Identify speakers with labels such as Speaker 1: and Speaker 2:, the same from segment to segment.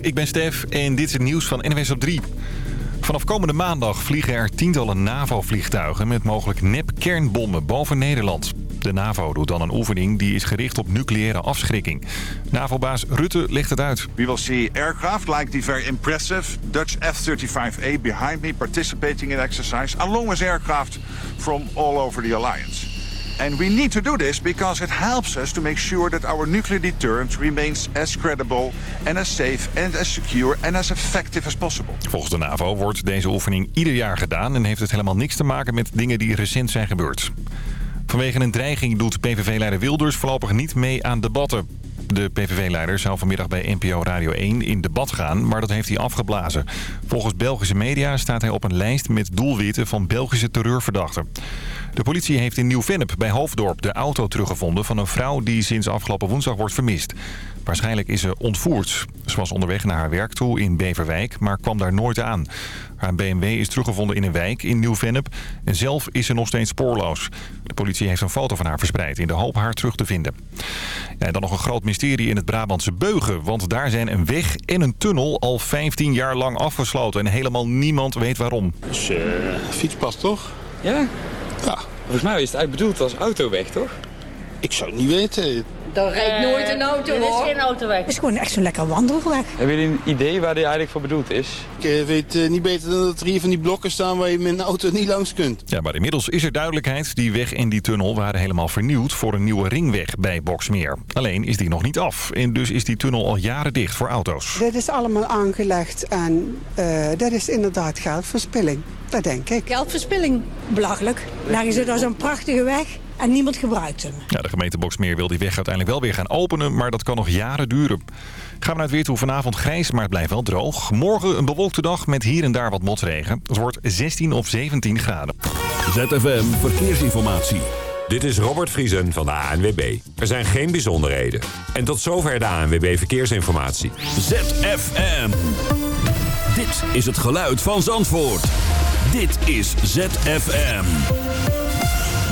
Speaker 1: Ik ben Stef en dit is het nieuws van NWS op 3. Vanaf komende maandag vliegen er tientallen NAVO-vliegtuigen met mogelijk nep-kernbommen boven Nederland. De NAVO doet dan een oefening die is gericht op nucleaire afschrikking. NAVO-baas Rutte legt het uit.
Speaker 2: We will see aircraft like the very impressive Dutch F-35A behind me participating in exercise, along with aircraft from all over the alliance. And we need to do this because it helps us to make sure that our nuclear deterrent remains as credible and as safe and as secure and as effective as possible.
Speaker 1: Volgens de NAVO wordt deze oefening ieder jaar gedaan en heeft het helemaal niks te maken met dingen die recent zijn gebeurd. Vanwege een dreiging doet PVV-leider Wilders voorlopig niet mee aan debatten. De PVV-leider zou vanmiddag bij NPO Radio 1 in debat gaan, maar dat heeft hij afgeblazen. Volgens Belgische media staat hij op een lijst met doelwitten van Belgische terreurverdachten. De politie heeft in Nieuw-Vennep bij Hoofddorp de auto teruggevonden van een vrouw die sinds afgelopen woensdag wordt vermist. Waarschijnlijk is ze ontvoerd. Ze was onderweg naar haar werk toe in Beverwijk, maar kwam daar nooit aan. Haar BMW is teruggevonden in een wijk in Nieuw-Vennep en zelf is ze nog steeds spoorloos. De politie heeft een foto van haar verspreid in de hoop haar terug te vinden. Ja, dan nog een groot mysterie in het Brabantse Beugen, want daar zijn een weg en een tunnel al 15 jaar lang afgesloten en helemaal niemand weet waarom.
Speaker 3: Dus uh, fietspad toch?
Speaker 4: Ja?
Speaker 3: Ja.
Speaker 4: Volgens mij is het eigenlijk bedoeld als autoweg, toch?
Speaker 3: Ik zou het niet weten.
Speaker 5: Daar rijdt nooit een auto
Speaker 6: Dit is geen autoweg.
Speaker 7: Het is gewoon echt zo'n lekker wandelweg.
Speaker 4: Hebben jullie een idee waar die eigenlijk voor bedoeld is?
Speaker 3: Ik eh, weet eh, niet beter dan dat er hier van die blokken staan waar je met een auto niet langs kunt.
Speaker 1: Ja, maar inmiddels is er duidelijkheid. Die weg en die tunnel waren helemaal vernieuwd voor een nieuwe ringweg bij Boksmeer. Alleen is die nog niet af. En dus is die tunnel al jaren dicht voor auto's.
Speaker 8: Dit is allemaal aangelegd en uh, dat is inderdaad geldverspilling. Dat denk ik.
Speaker 7: Geldverspilling. Belachelijk. Daar is er zo'n prachtige weg en niemand gebruikt hem.
Speaker 1: Ja, de gemeente Boksmeer wil die weg uiteindelijk wel weer gaan openen, maar dat kan nog jaren duren. Gaan we naar het weer toe. Vanavond grijs, maar het blijft wel droog. Morgen een bewolkte dag met hier en daar wat motregen. Het wordt 16 of 17 graden.
Speaker 9: ZFM Verkeersinformatie.
Speaker 10: Dit is Robert Vriesen van de ANWB. Er zijn geen bijzonderheden. En tot zover de ANWB Verkeersinformatie.
Speaker 9: ZFM. Dit is het geluid van Zandvoort. Dit is ZFM.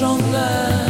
Speaker 11: Stronger.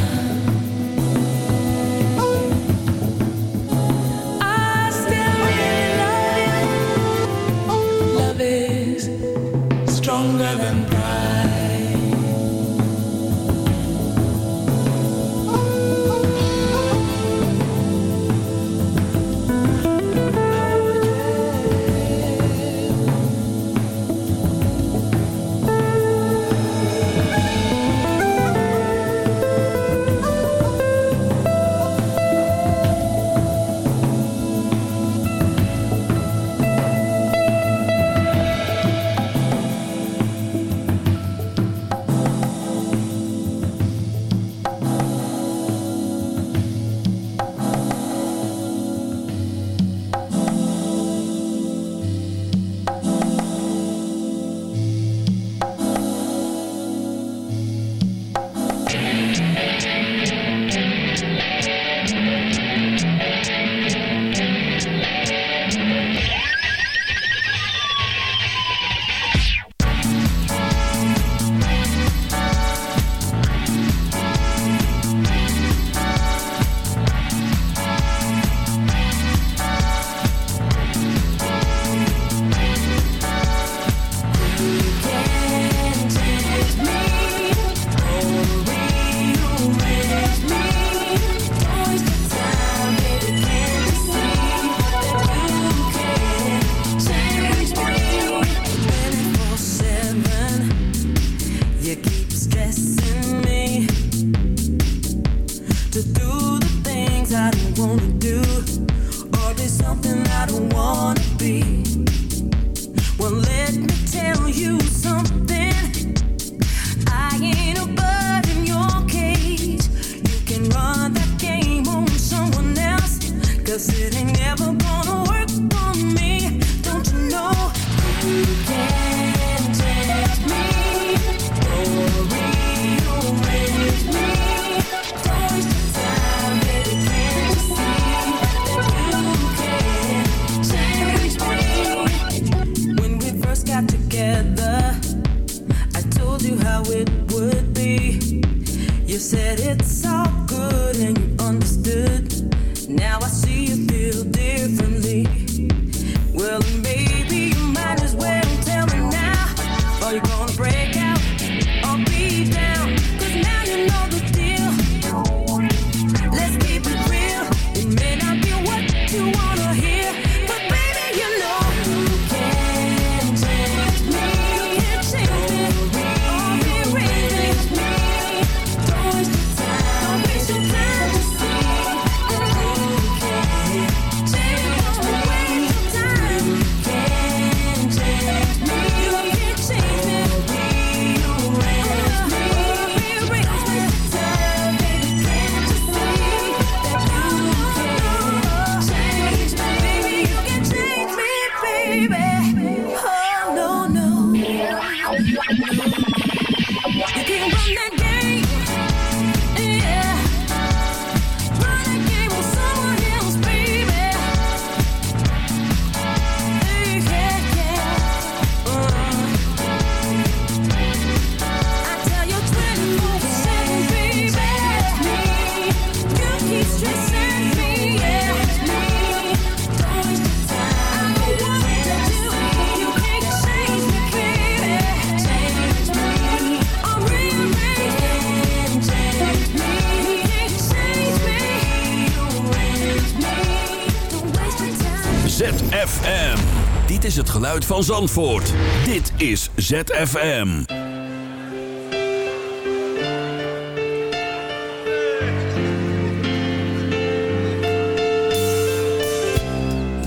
Speaker 9: Geluid van Zandvoort. Dit is ZFM.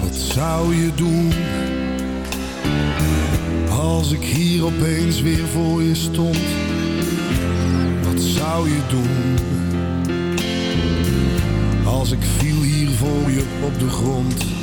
Speaker 12: Wat zou je doen als ik hier opeens weer voor je stond? Wat zou je doen als ik viel hier voor je op de grond?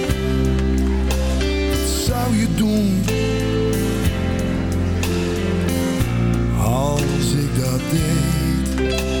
Speaker 12: Je doen als ik dat deed?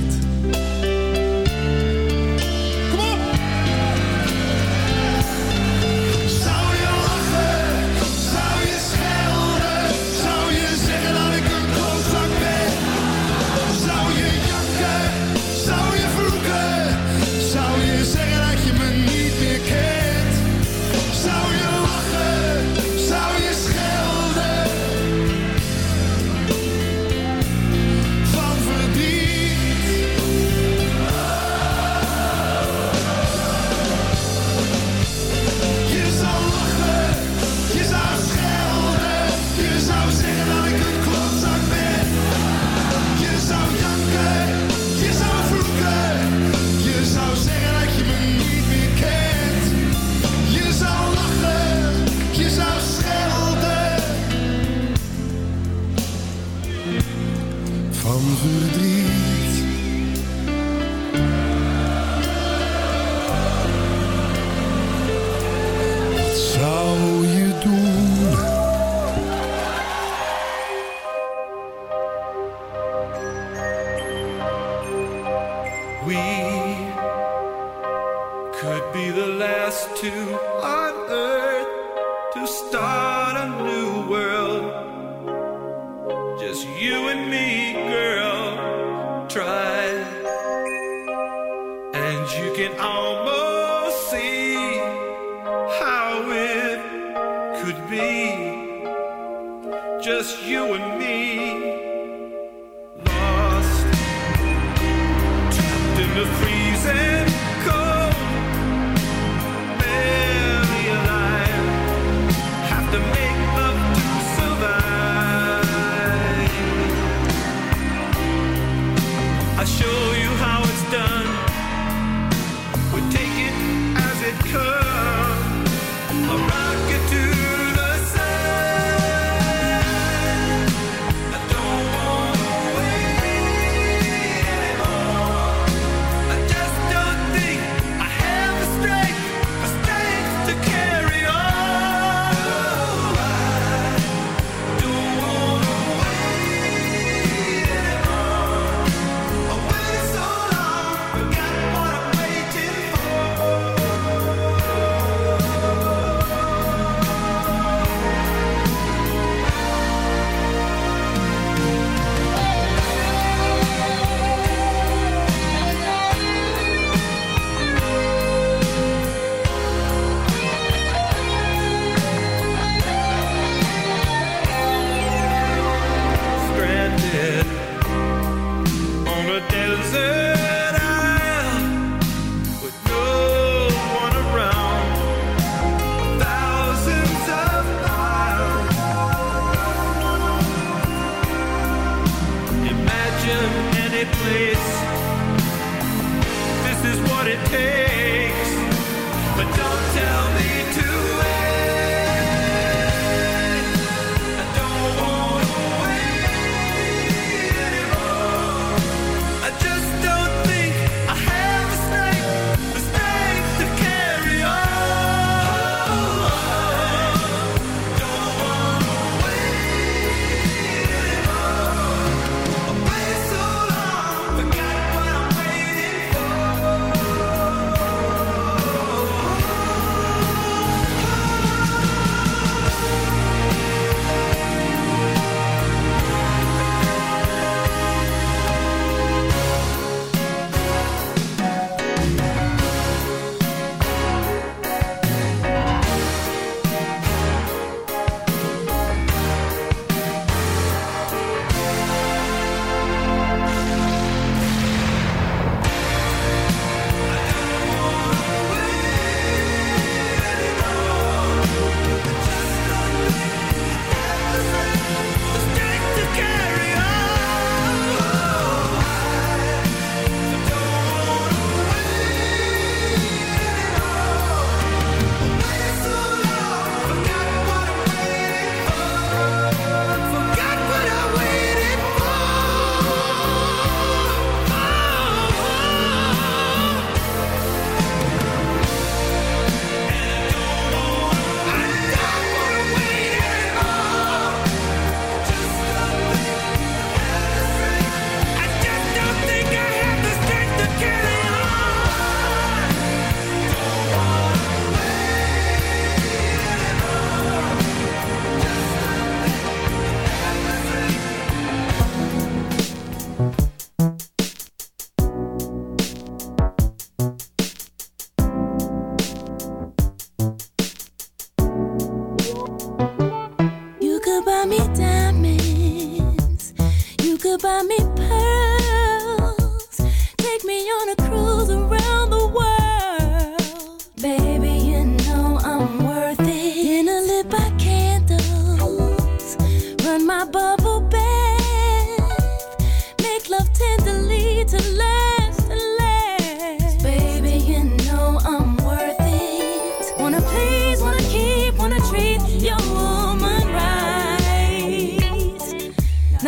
Speaker 13: could.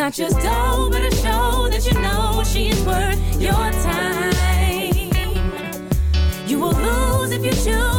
Speaker 14: not just dough, but a show that you know she is worth your time. You will lose if you choose.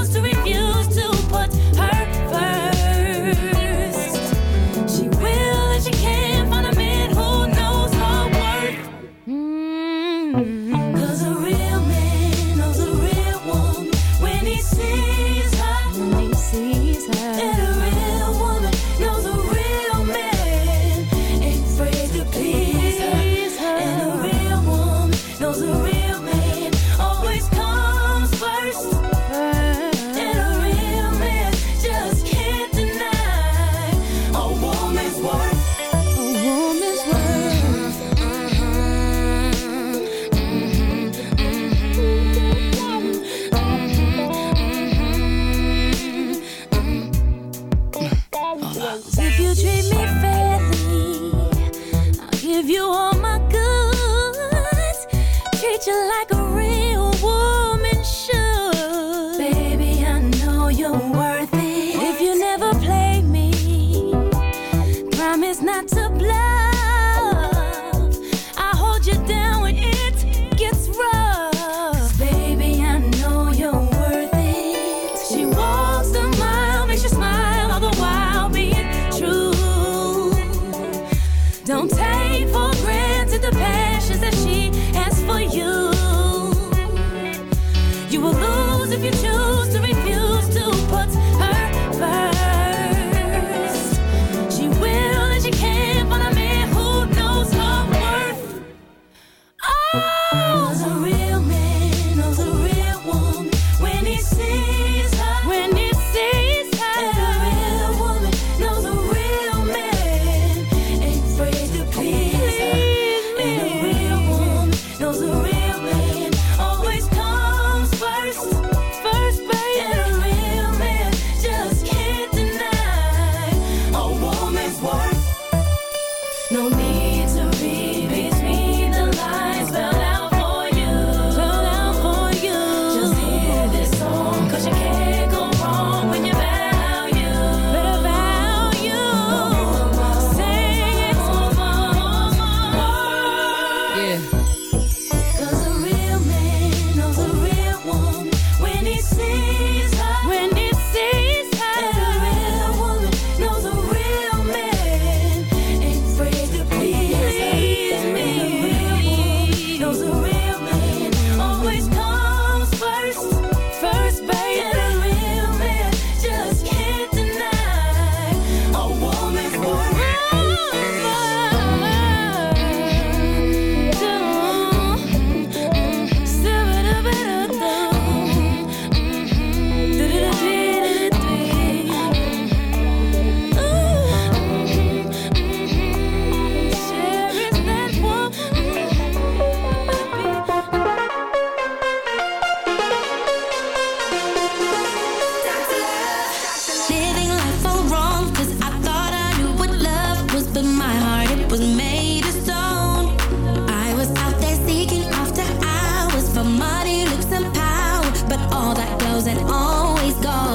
Speaker 14: all that glows and always
Speaker 9: goes.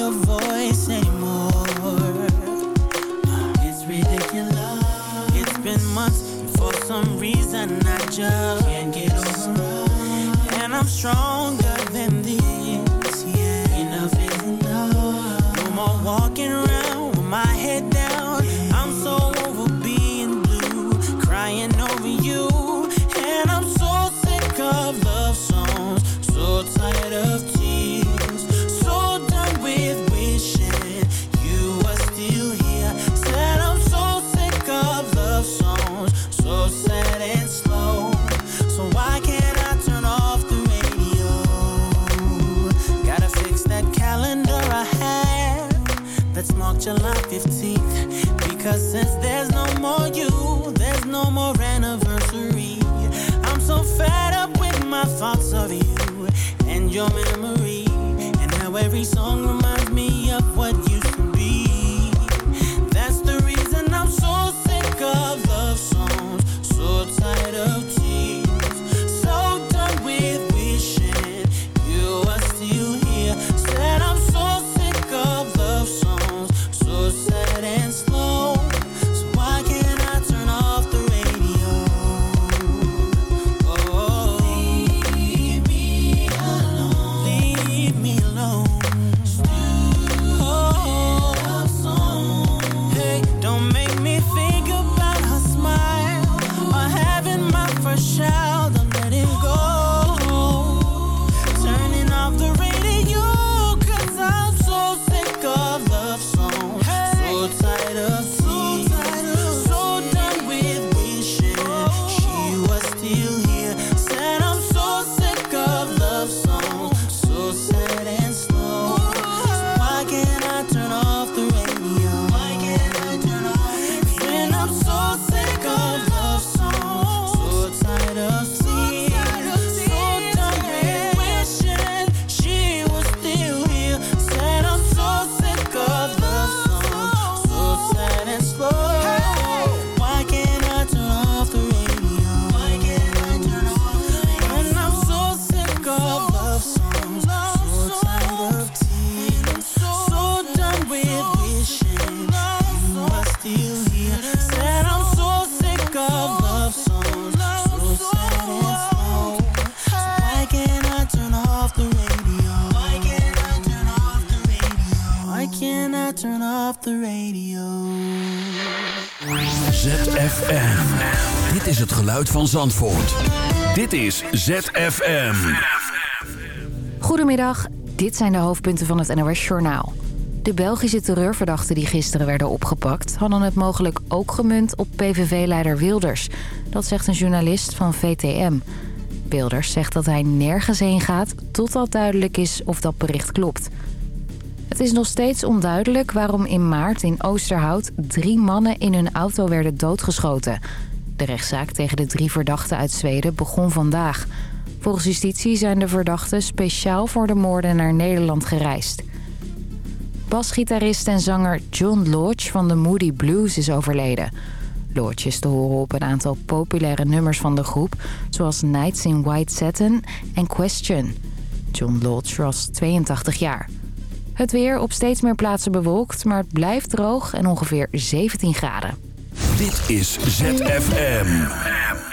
Speaker 6: Your voice anymore. It's ridiculous. It's been months, and for some reason I just can't get over. And I'm stronger than this. Yeah, enough is enough. No more walking around 15th. Because since there's no more you, there's no more anniversary. I'm so fed up with my thoughts of you and your
Speaker 9: van Zandvoort. Dit is ZFM.
Speaker 15: Goedemiddag, dit zijn de hoofdpunten van het NOS Journaal. De Belgische terreurverdachten die gisteren werden opgepakt... hadden het mogelijk ook gemunt op PVV-leider Wilders. Dat zegt een journalist van VTM. Wilders zegt dat hij nergens heen gaat... totdat duidelijk is of dat bericht klopt. Het is nog steeds onduidelijk waarom in maart in Oosterhout... drie mannen in hun auto werden doodgeschoten. De rechtszaak tegen de drie verdachten uit Zweden begon vandaag... Volgens justitie zijn de verdachten speciaal voor de moorden naar Nederland gereisd. Basgitarist en zanger John Lodge van de Moody Blues is overleden. Lodge is te horen op een aantal populaire nummers van de groep... zoals Nights in White Satin en Question. John Lodge was 82 jaar. Het weer op steeds meer plaatsen bewolkt, maar het blijft droog en ongeveer 17 graden.
Speaker 9: Dit is ZFM.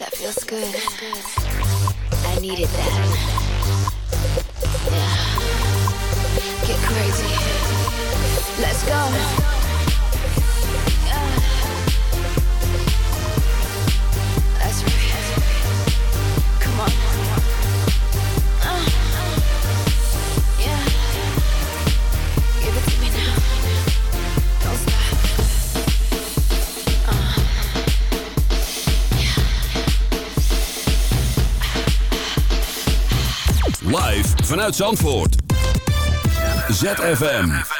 Speaker 6: that
Speaker 16: feels good. I needed that. Yeah. Get crazy. Let's go.
Speaker 9: uit Zandvoort. ZFM.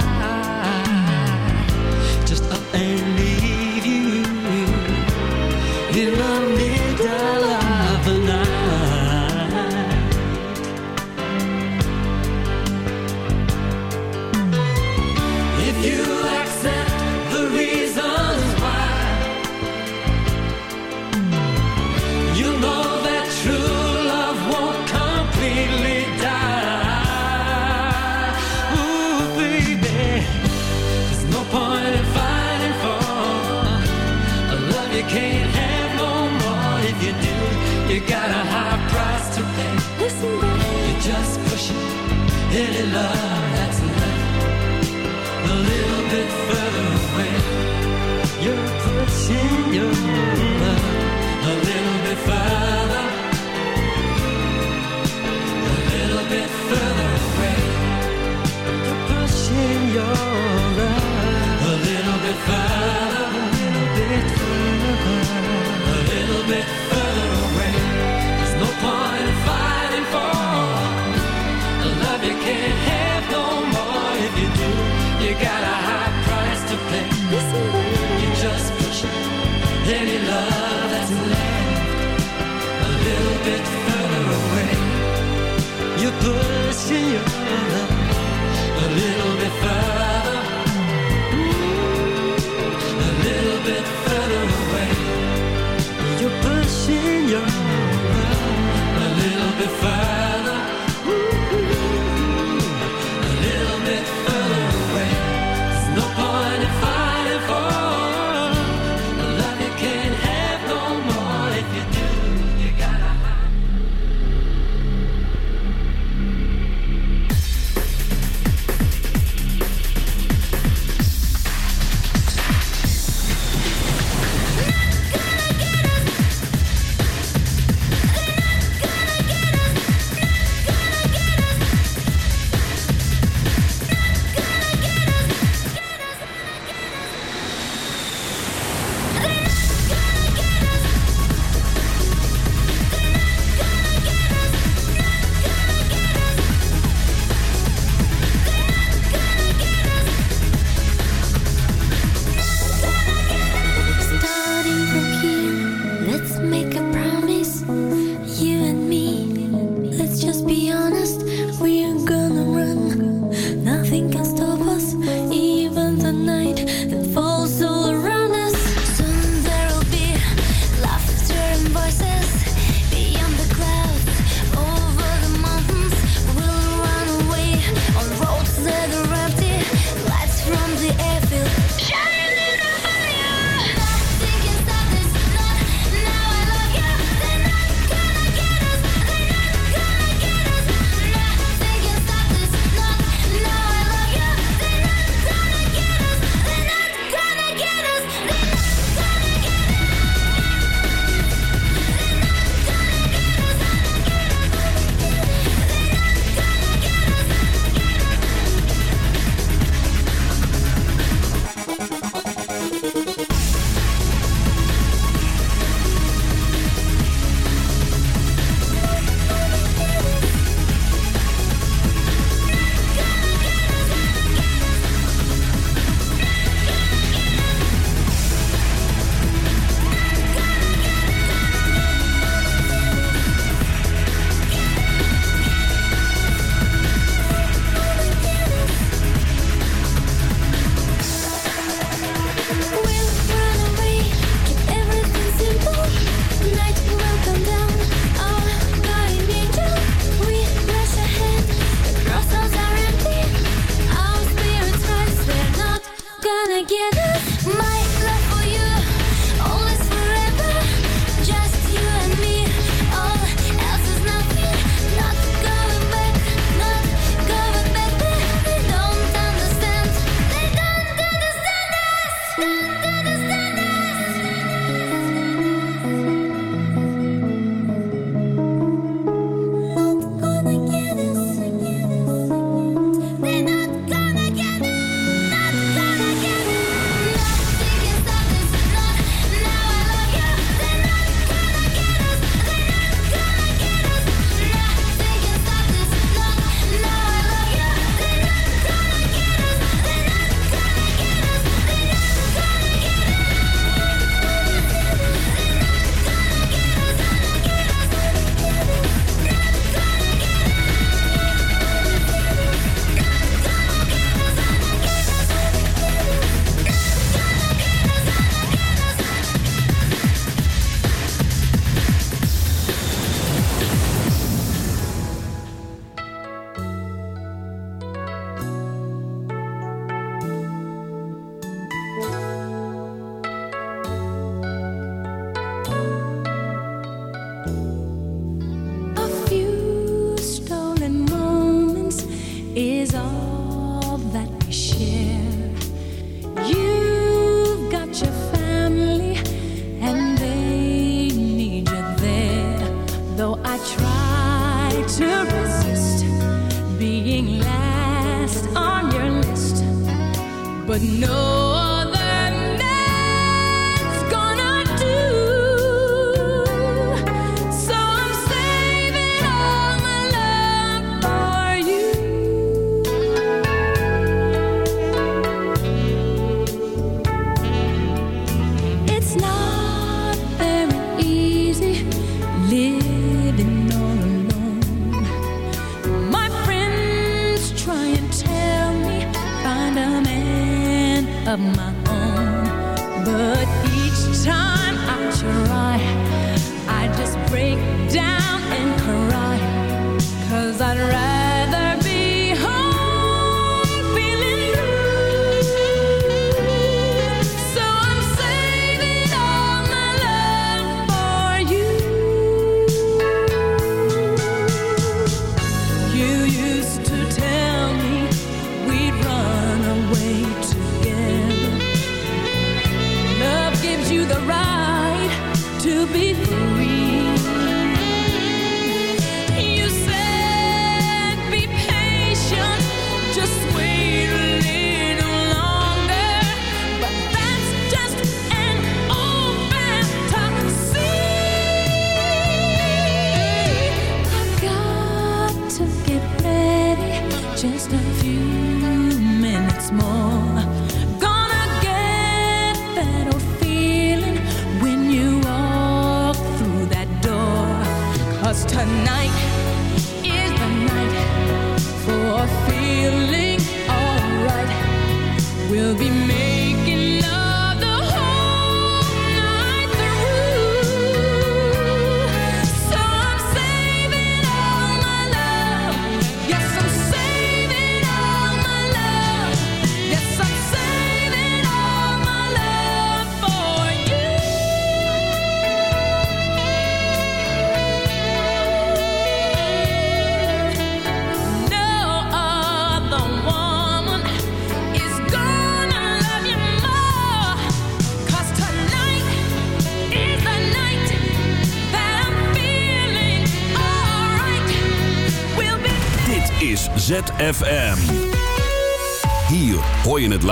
Speaker 5: really love.